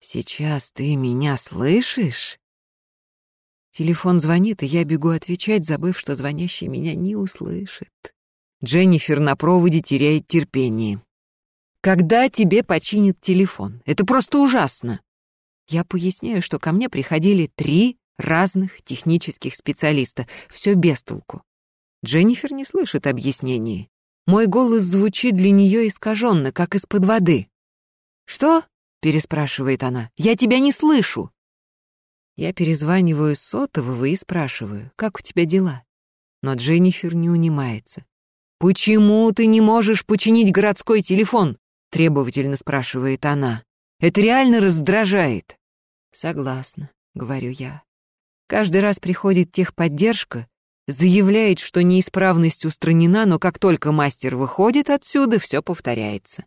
Сейчас ты меня слышишь? Телефон звонит, и я бегу отвечать, забыв, что звонящий меня не услышит. Дженнифер на проводе теряет терпение. Когда тебе починят телефон? Это просто ужасно. Я поясняю, что ко мне приходили три разных технических специалиста. Все без толку. Дженнифер не слышит объяснений. Мой голос звучит для нее искаженно, как из-под воды. «Что?» — переспрашивает она. «Я тебя не слышу!» Я перезваниваю сотового и спрашиваю, как у тебя дела? Но Дженнифер не унимается. «Почему ты не можешь починить городской телефон?» — требовательно спрашивает она. «Это реально раздражает». «Согласна», — говорю я. Каждый раз приходит техподдержка, заявляет, что неисправность устранена, но как только мастер выходит отсюда, все повторяется.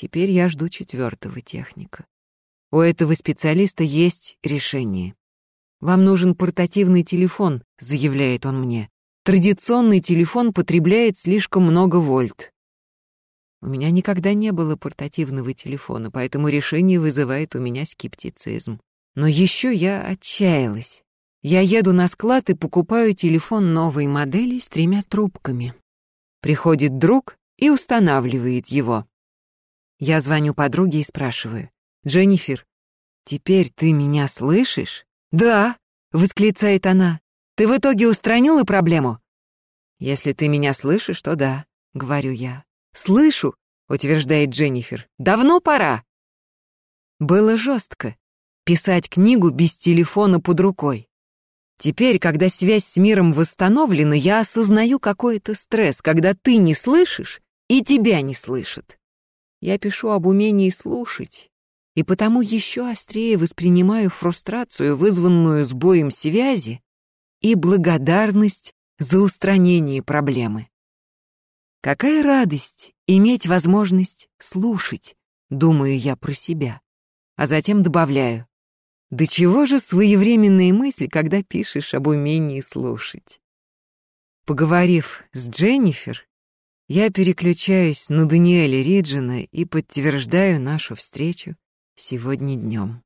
Теперь я жду четвертого техника. У этого специалиста есть решение. «Вам нужен портативный телефон», — заявляет он мне. «Традиционный телефон потребляет слишком много вольт». У меня никогда не было портативного телефона, поэтому решение вызывает у меня скептицизм. Но еще я отчаялась. Я еду на склад и покупаю телефон новой модели с тремя трубками. Приходит друг и устанавливает его. Я звоню подруге и спрашиваю. «Дженнифер, теперь ты меня слышишь?» «Да», — восклицает она. «Ты в итоге устранила проблему?» «Если ты меня слышишь, то да», — говорю я. «Слышу», — утверждает Дженнифер. «Давно пора». Было жестко писать книгу без телефона под рукой. Теперь, когда связь с миром восстановлена, я осознаю какой это стресс, когда ты не слышишь и тебя не слышат. Я пишу об умении слушать, и потому еще острее воспринимаю фрустрацию, вызванную сбоем связи, и благодарность за устранение проблемы. Какая радость иметь возможность слушать, думаю я про себя, а затем добавляю, до чего же своевременные мысли, когда пишешь об умении слушать. Поговорив с Дженнифер, я переключаюсь на Даниэля Риджина и подтверждаю нашу встречу сегодня днем.